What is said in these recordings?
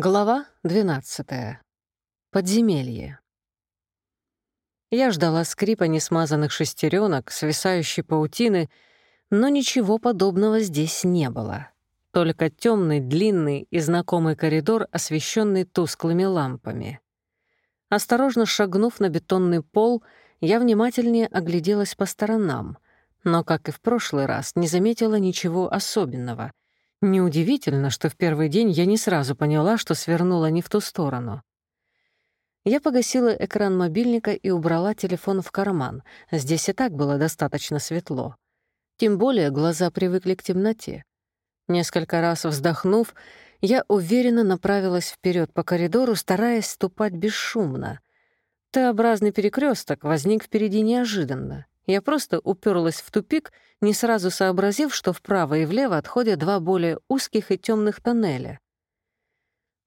Глава 12. Подземелье. Я ждала скрипа несмазанных шестеренок, свисающей паутины, но ничего подобного здесь не было. Только темный, длинный и знакомый коридор, освещенный тусклыми лампами. Осторожно шагнув на бетонный пол, я внимательнее огляделась по сторонам, но, как и в прошлый раз, не заметила ничего особенного — Неудивительно, что в первый день я не сразу поняла, что свернула не в ту сторону. Я погасила экран мобильника и убрала телефон в карман. Здесь и так было достаточно светло. Тем более глаза привыкли к темноте. Несколько раз вздохнув, я уверенно направилась вперед по коридору, стараясь ступать бесшумно. Т-образный перекресток возник впереди неожиданно. Я просто уперлась в тупик, не сразу сообразив, что вправо и влево отходят два более узких и темных тоннеля.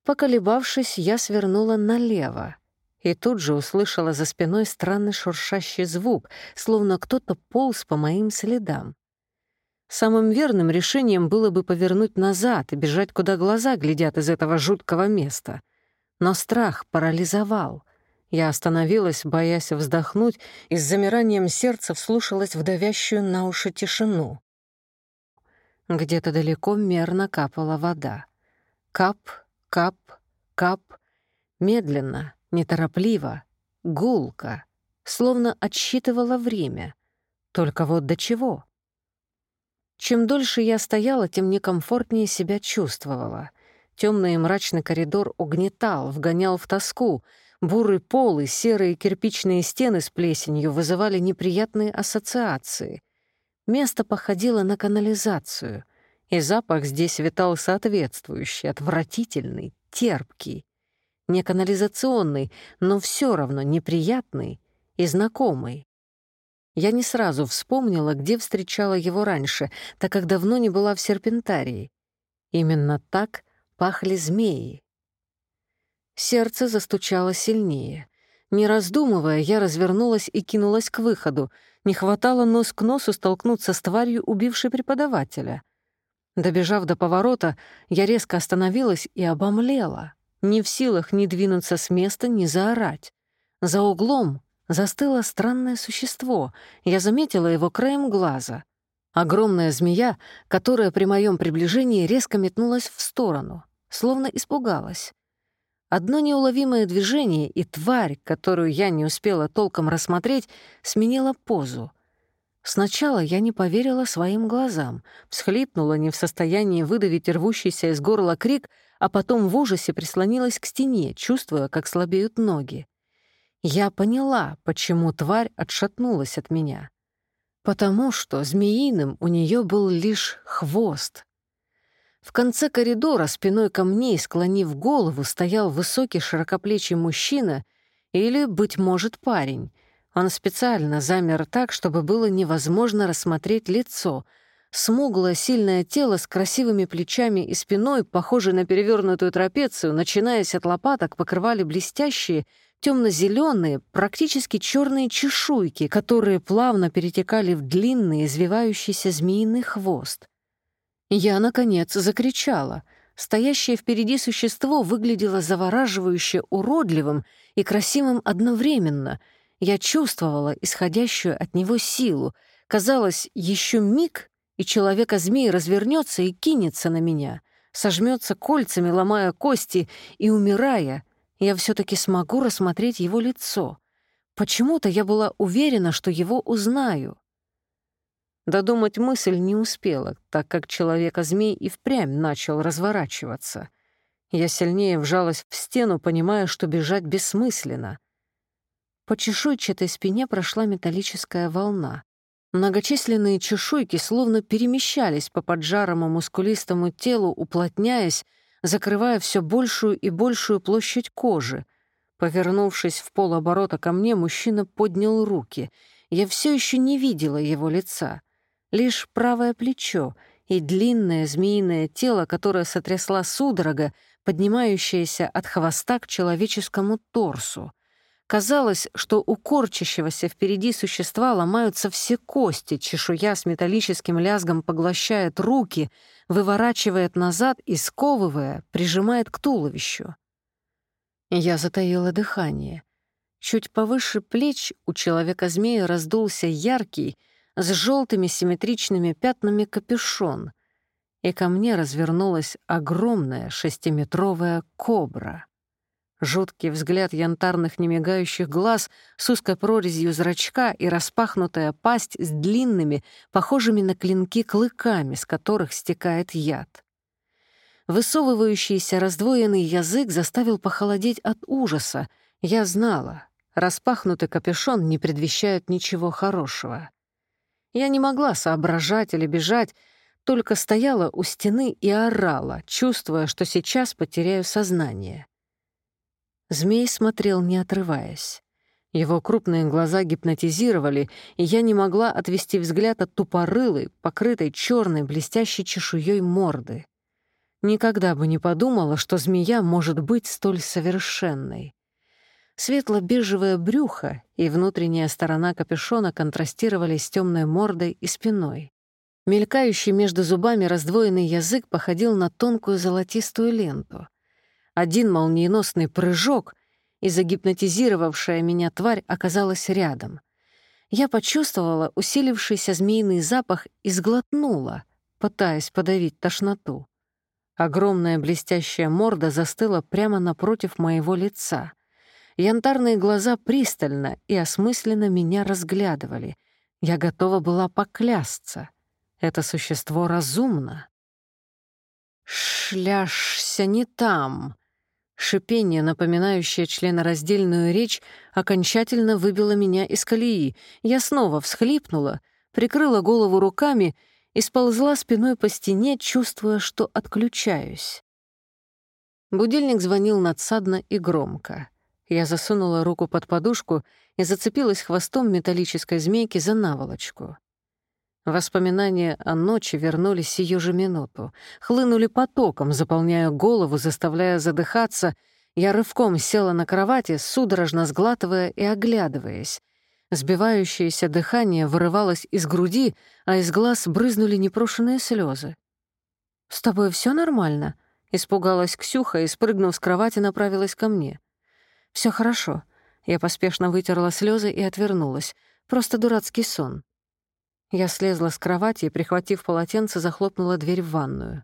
Поколебавшись, я свернула налево и тут же услышала за спиной странный шуршащий звук, словно кто-то полз по моим следам. Самым верным решением было бы повернуть назад и бежать, куда глаза глядят из этого жуткого места. Но страх парализовал — я остановилась, боясь вздохнуть, и с замиранием сердца вслушалась в давящую на уши тишину. Где-то далеко мерно капала вода. Кап, кап, кап. Медленно, неторопливо, гулко, словно отсчитывала время. Только вот до чего? Чем дольше я стояла, тем некомфортнее себя чувствовала. Темный и мрачный коридор угнетал, вгонял в тоску — Бурый пол и серые кирпичные стены с плесенью вызывали неприятные ассоциации. Место походило на канализацию, и запах здесь витал соответствующий, отвратительный, терпкий. Не канализационный, но все равно неприятный и знакомый. Я не сразу вспомнила, где встречала его раньше, так как давно не была в серпентарии. Именно так пахли змеи. Сердце застучало сильнее. Не раздумывая, я развернулась и кинулась к выходу. Не хватало нос к носу столкнуться с тварью, убившей преподавателя. Добежав до поворота, я резко остановилась и обомлела. Не в силах ни двинуться с места, ни заорать. За углом застыло странное существо. Я заметила его краем глаза. Огромная змея, которая при моем приближении резко метнулась в сторону, словно испугалась. Одно неуловимое движение, и тварь, которую я не успела толком рассмотреть, сменила позу. Сначала я не поверила своим глазам, всхлипнула не в состоянии выдавить рвущийся из горла крик, а потом в ужасе прислонилась к стене, чувствуя, как слабеют ноги. Я поняла, почему тварь отшатнулась от меня. Потому что змеиным у нее был лишь хвост, в конце коридора, спиной ко мне и склонив голову, стоял высокий широкоплечий мужчина или, быть может, парень. Он специально замер так, чтобы было невозможно рассмотреть лицо. Смуглое, сильное тело с красивыми плечами и спиной, похожее на перевернутую трапецию, начинаясь от лопаток, покрывали блестящие, темно-зеленые, практически черные чешуйки, которые плавно перетекали в длинный, извивающийся змеиный хвост. Я, наконец, закричала. Стоящее впереди существо выглядело завораживающе уродливым и красивым одновременно. Я чувствовала исходящую от него силу. Казалось, еще миг, и человека-змей развернется и кинется на меня, сожмется кольцами, ломая кости, и, умирая, я все таки смогу рассмотреть его лицо. Почему-то я была уверена, что его узнаю. Додумать мысль не успела, так как человека-змей и впрямь начал разворачиваться. Я сильнее вжалась в стену, понимая, что бежать бессмысленно. По чешуйчатой спине прошла металлическая волна. Многочисленные чешуйки словно перемещались по поджарому мускулистому телу, уплотняясь, закрывая все большую и большую площадь кожи. Повернувшись в полоборота ко мне, мужчина поднял руки. Я все еще не видела его лица — лишь правое плечо и длинное змеиное тело, которое сотрясла судорога, поднимающаяся от хвоста к человеческому торсу. Казалось, что у корчащегося впереди существа ломаются все кости, чешуя с металлическим лязгом поглощает руки, выворачивает назад и, сковывая, прижимает к туловищу. Я затаила дыхание. Чуть повыше плеч у человека-змея раздулся яркий, с желтыми симметричными пятнами капюшон, и ко мне развернулась огромная шестиметровая кобра. Жуткий взгляд янтарных немигающих глаз с узкой прорезью зрачка и распахнутая пасть с длинными, похожими на клинки клыками, с которых стекает яд. Высовывающийся раздвоенный язык заставил похолодеть от ужаса. Я знала, распахнутый капюшон не предвещает ничего хорошего. Я не могла соображать или бежать, только стояла у стены и орала, чувствуя, что сейчас потеряю сознание. Змей смотрел, не отрываясь. Его крупные глаза гипнотизировали, и я не могла отвести взгляд от тупорылой, покрытой черной блестящей чешуей морды. Никогда бы не подумала, что змея может быть столь совершенной. Светло-бежевое брюхо и внутренняя сторона капюшона контрастировали с темной мордой и спиной. Мелькающий между зубами раздвоенный язык походил на тонкую золотистую ленту — один молниеносный прыжок, и загипнотизировавшая меня тварь оказалась рядом. Я почувствовала усилившийся змеиный запах и сглотнула, пытаясь подавить тошноту. Огромная блестящая морда застыла прямо напротив моего лица. Янтарные глаза пристально и осмысленно меня разглядывали. Я готова была поклясться. Это существо разумно. «Шляшься не там!» Шипение, напоминающее членораздельную речь, окончательно выбило меня из колеи. Я снова всхлипнула, прикрыла голову руками и сползла спиной по стене, чувствуя, что отключаюсь. Будильник звонил надсадно и громко. Я засунула руку под подушку и зацепилась хвостом металлической змейки за наволочку. Воспоминания о ночи вернулись сию же минуту, хлынули потоком, заполняя голову, заставляя задыхаться. Я рывком села на кровати, судорожно сглатывая и оглядываясь. Сбивающееся дыхание вырывалось из груди, а из глаз брызнули непрошенные слезы. «С тобой все нормально?» — испугалась Ксюха и, спрыгнув с кровати, направилась ко мне. Все хорошо». Я поспешно вытерла слезы и отвернулась. Просто дурацкий сон. Я слезла с кровати и, прихватив полотенце, захлопнула дверь в ванную.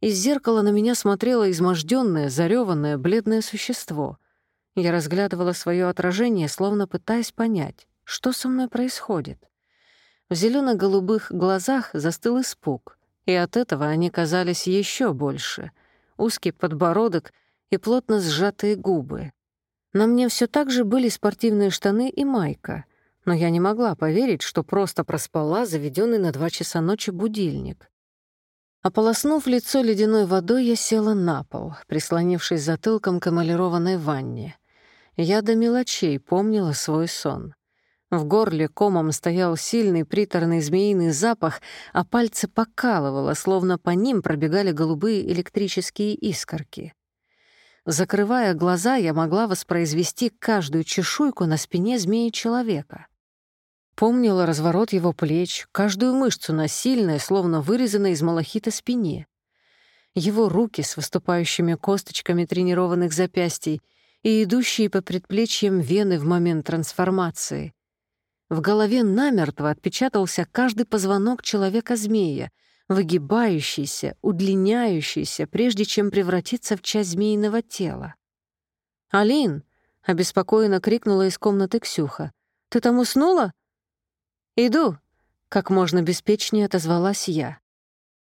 Из зеркала на меня смотрело измождённое, зарёванное, бледное существо. Я разглядывала своё отражение, словно пытаясь понять, что со мной происходит. В зелено-голубых глазах застыл испуг, и от этого они казались ещё больше. Узкий подбородок и плотно сжатые губы. На мне всё так же были спортивные штаны и майка — но я не могла поверить, что просто проспала заведенный на два часа ночи будильник. Ополоснув лицо ледяной водой, я села на пол, прислонившись затылком к эмалированной ванне. Я до мелочей помнила свой сон. В горле комом стоял сильный приторный змеиный запах, а пальцы покалывало, словно по ним пробегали голубые электрические искорки. Закрывая глаза, я могла воспроизвести каждую чешуйку на спине змеи-человека. Помнила разворот его плеч, каждую мышцу на сильной, словно вырезанной из малахита спине. Его руки с выступающими косточками тренированных запястий и идущие по предплечьям вены в момент трансформации. В голове намертво отпечатался каждый позвонок человека-змея, выгибающийся, удлиняющийся, прежде чем превратиться в часть змеиного тела. «Алин!» — обеспокоенно крикнула из комнаты Ксюха. «Ты там уснула?» «Иду», — как можно беспечнее отозвалась я.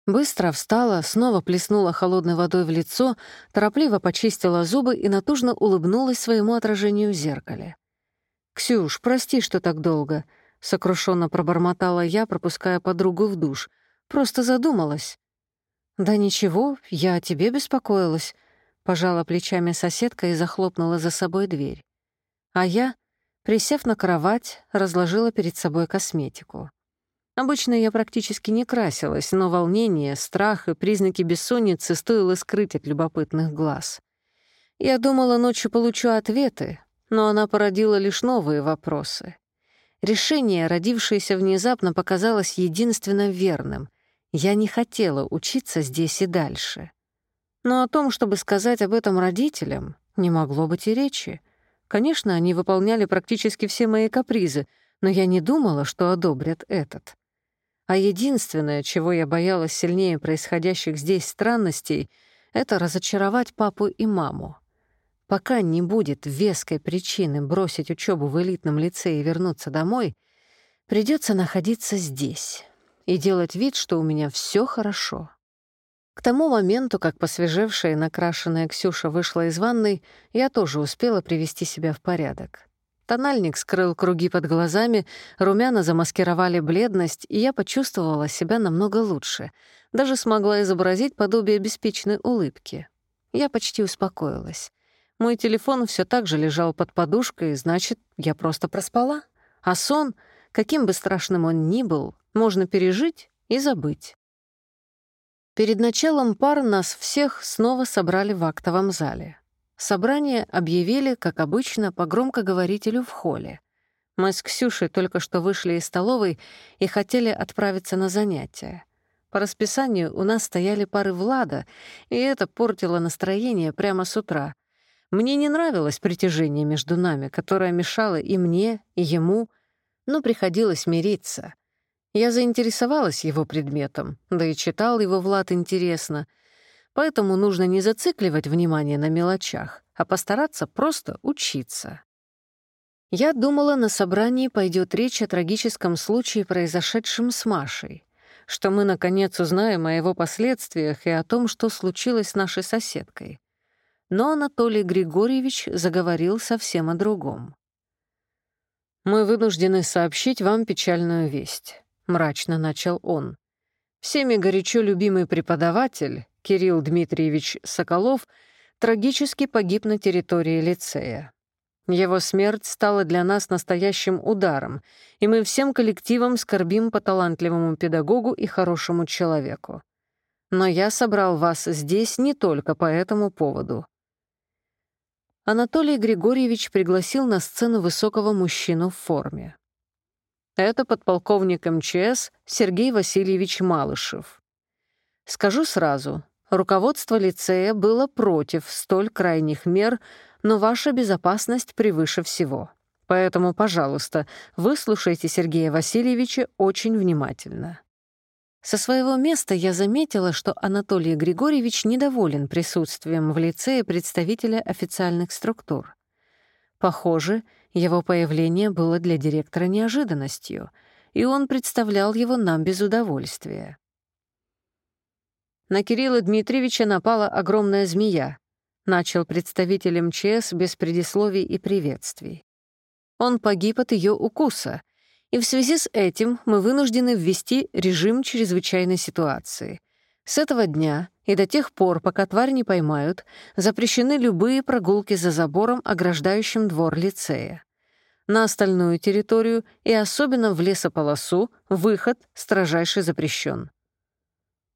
Быстро встала, снова плеснула холодной водой в лицо, торопливо почистила зубы и натужно улыбнулась своему отражению в зеркале. «Ксюш, прости, что так долго», — сокрушенно пробормотала я, пропуская подругу в душ. «Просто задумалась». «Да ничего, я о тебе беспокоилась», — пожала плечами соседка и захлопнула за собой дверь. А я, Присев на кровать, разложила перед собой косметику. Обычно я практически не красилась, но волнение, страх и признаки бессонницы стоило скрыть от любопытных глаз. Я думала, ночью получу ответы, но она породила лишь новые вопросы. Решение, родившееся внезапно, показалось единственно верным. Я не хотела учиться здесь и дальше. Но о том, чтобы сказать об этом родителям, не могло быть и речи. Конечно, они выполняли практически все мои капризы, но я не думала, что одобрят этот. А единственное, чего я боялась сильнее происходящих здесь странностей, это разочаровать папу и маму. Пока не будет веской причины бросить учебу в элитном лицее и вернуться домой, придется находиться здесь и делать вид, что у меня все хорошо. К тому моменту, как посвежевшая и накрашенная Ксюша вышла из ванной, я тоже успела привести себя в порядок. Тональник скрыл круги под глазами, румяна замаскировали бледность, и я почувствовала себя намного лучше. Даже смогла изобразить подобие беспечной улыбки. Я почти успокоилась. Мой телефон все так же лежал под подушкой, значит, я просто проспала. А сон, каким бы страшным он ни был, можно пережить и забыть. Перед началом пар нас всех снова собрали в актовом зале. Собрание объявили, как обычно, по громкоговорителю в холле. Мы с Ксюшей только что вышли из столовой и хотели отправиться на занятия. По расписанию у нас стояли пары Влада, и это портило настроение прямо с утра. Мне не нравилось притяжение между нами, которое мешало и мне, и ему, но приходилось мириться. Я заинтересовалась его предметом, да и читал его Влад интересно — Поэтому нужно не зацикливать внимание на мелочах, а постараться просто учиться. Я думала, на собрании пойдет речь о трагическом случае, произошедшем с Машей, что мы, наконец, узнаем о его последствиях и о том, что случилось с нашей соседкой. Но Анатолий Григорьевич заговорил совсем о другом. «Мы вынуждены сообщить вам печальную весть», — мрачно начал он. «Всеми горячо любимый преподаватель, Кирилл Дмитриевич Соколов трагически погиб на территории лицея. Его смерть стала для нас настоящим ударом, и мы всем коллективом скорбим по талантливому педагогу и хорошему человеку. Но я собрал вас здесь не только по этому поводу. Анатолий Григорьевич пригласил на сцену высокого мужчину в форме. Это подполковник МЧС Сергей Васильевич Малышев. Скажу сразу, Руководство лицея было против столь крайних мер, но ваша безопасность превыше всего. Поэтому, пожалуйста, выслушайте Сергея Васильевича очень внимательно». Со своего места я заметила, что Анатолий Григорьевич недоволен присутствием в лицее представителя официальных структур. Похоже, его появление было для директора неожиданностью, и он представлял его нам без удовольствия. На Кирилла Дмитриевича напала огромная змея. Начал представитель МЧС без предисловий и приветствий. Он погиб от ее укуса, и в связи с этим мы вынуждены ввести режим чрезвычайной ситуации. С этого дня и до тех пор, пока тварь не поймают, запрещены любые прогулки за забором, ограждающим двор лицея. На остальную территорию и особенно в лесополосу выход строжайше запрещен.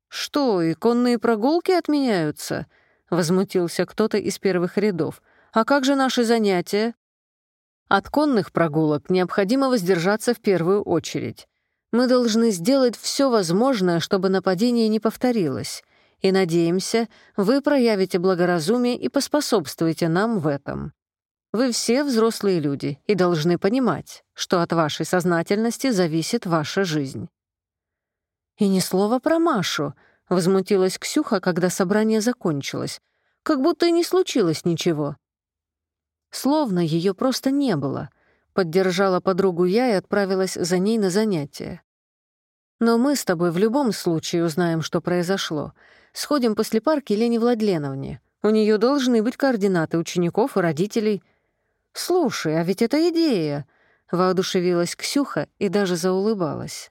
«Что, и конные прогулки отменяются?» — возмутился кто-то из первых рядов. «А как же наши занятия?» «От конных прогулок необходимо воздержаться в первую очередь. Мы должны сделать все возможное, чтобы нападение не повторилось, и, надеемся, вы проявите благоразумие и поспособствуете нам в этом. Вы все взрослые люди и должны понимать, что от вашей сознательности зависит ваша жизнь». «И ни слова про Машу», — возмутилась Ксюха, когда собрание закончилось. «Как будто и не случилось ничего». Словно ее просто не было. Поддержала подругу я и отправилась за ней на занятия. «Но мы с тобой в любом случае узнаем, что произошло. Сходим после парки Лене Владленовне. У нее должны быть координаты учеников и родителей». «Слушай, а ведь это идея!» — воодушевилась Ксюха и даже заулыбалась.